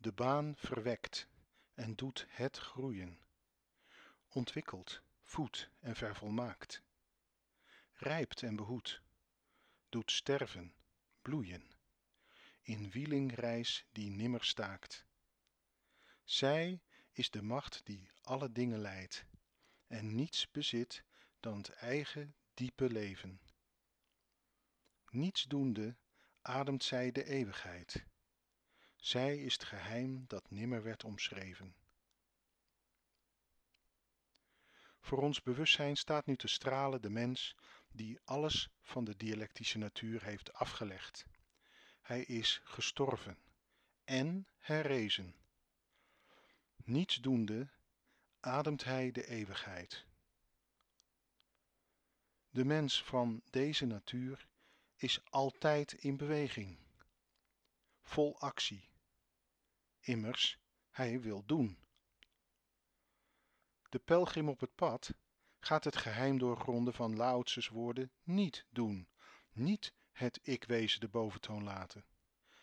de baan verwekt en doet het groeien. Ontwikkelt voedt en vervolmaakt. Rijpt en behoedt. Doet sterven bloeien. In wielingreis die nimmer staakt. Zij is de macht die alle dingen leidt en niets bezit dan t eigen diepe leven. Niets doende ademt zij de eeuwigheid zij is t geheim dat nimmer werd omschreven. Voor ons bewustzijn staat nu te stralen de mensch die alles van de dialectische natuur heeft afgelegd. Hij is gestorven en herrezen. Niets doende ademt hij de eeuwigheid. De mensch van deze natuur is altijd in beweging vol actie. Immers hij wil doen. De pelgrim op het pad gaat het geheim doorgronden van lao woorden niet doen. Niet het ik-wezen den boventoon laten.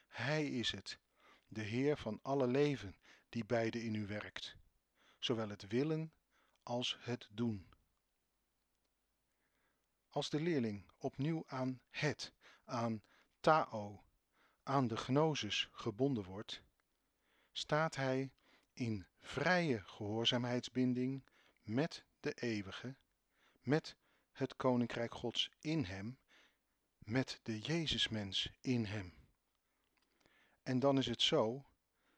Hij is het de heer van alle leven die beide in u werkt. Zoowel het willen als het doen. Als de leerling opnieuw aan het aan tao aan de gnosis gebonden wordt staat hij in vrije gehoorzaamheidsbinding met de eeuwige met het koninkrijk gods in hem met de jezusmens in hem. En dan is het zo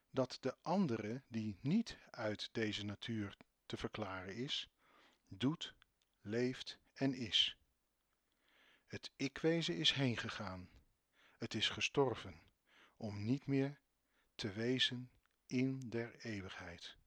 dat de andere die niet uit deze natuur te verklaren is doet leeft en is. Het ik-wezen is heengegaan het is gestorven om niet meer te wezen in der eeuwigheid